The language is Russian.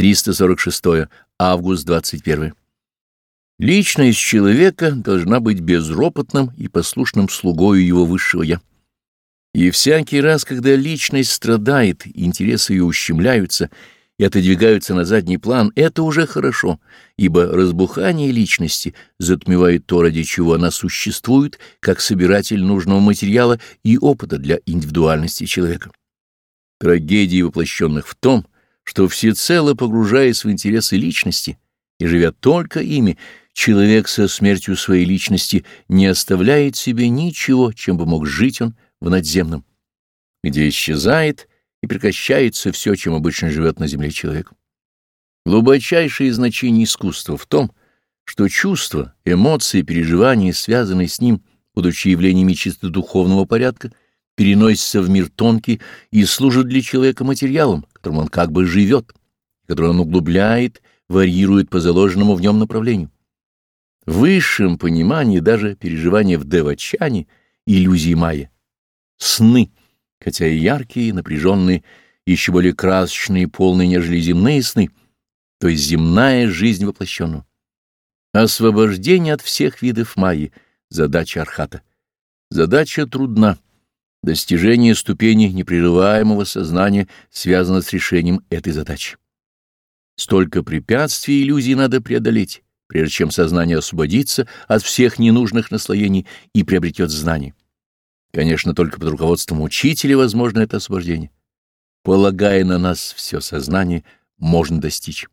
346. Август 21. Личность человека должна быть безропотным и послушным слугою его высшего «я». И всякий раз, когда личность страдает, интересы ее ущемляются и отодвигаются на задний план, это уже хорошо, ибо разбухание личности затмевает то, ради чего она существует, как собиратель нужного материала и опыта для индивидуальности человека. Трагедия воплощенных в том, что всецело погружаясь в интересы личности и живя только ими, человек со смертью своей личности не оставляет себе ничего, чем бы мог жить он в надземном, где исчезает и прекращается все, чем обычно живет на земле человек. Глубочайшее значение искусства в том, что чувства, эмоции, переживания, связанные с ним, будучи явлениями чисто духовного порядка, переносятся в мир тонкий и служат для человека материалом, которым он как бы живет, который он углубляет, варьирует по заложенному в нем направлению. В высшем понимании даже переживания в девачане — иллюзии майя. Сны, хотя и яркие, напряженные, еще более красочные полные, нежели земные сны, то есть земная жизнь воплощенного. Освобождение от всех видов майи — задача архата. Задача трудна Достижение ступени непрерываемого сознания связано с решением этой задачи. Столько препятствий и иллюзий надо преодолеть, прежде чем сознание освободится от всех ненужных наслоений и приобретет знание. Конечно, только под руководством учителя возможно это освобождение. Полагая на нас все сознание, можно достичь.